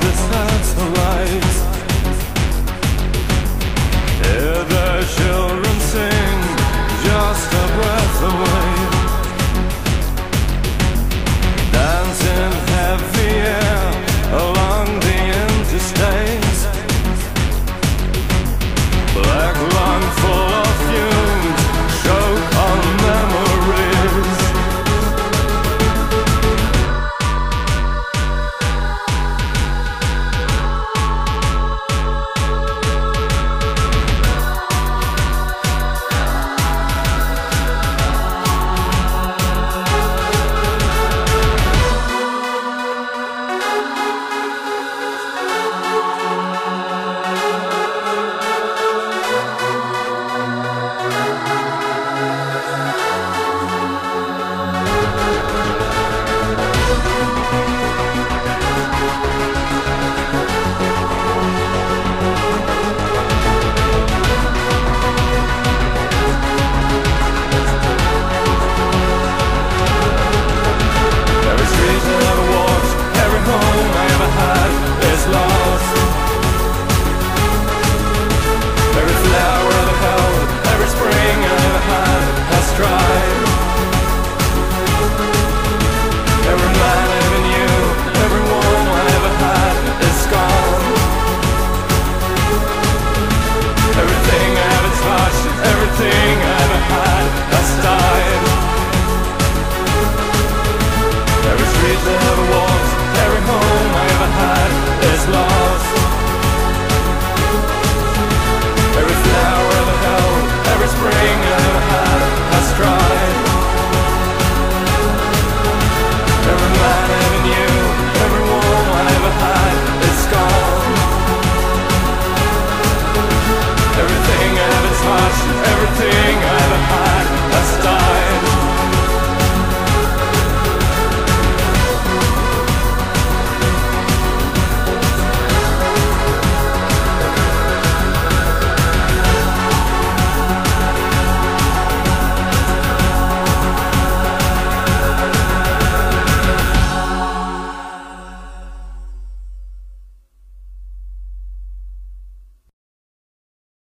the sounds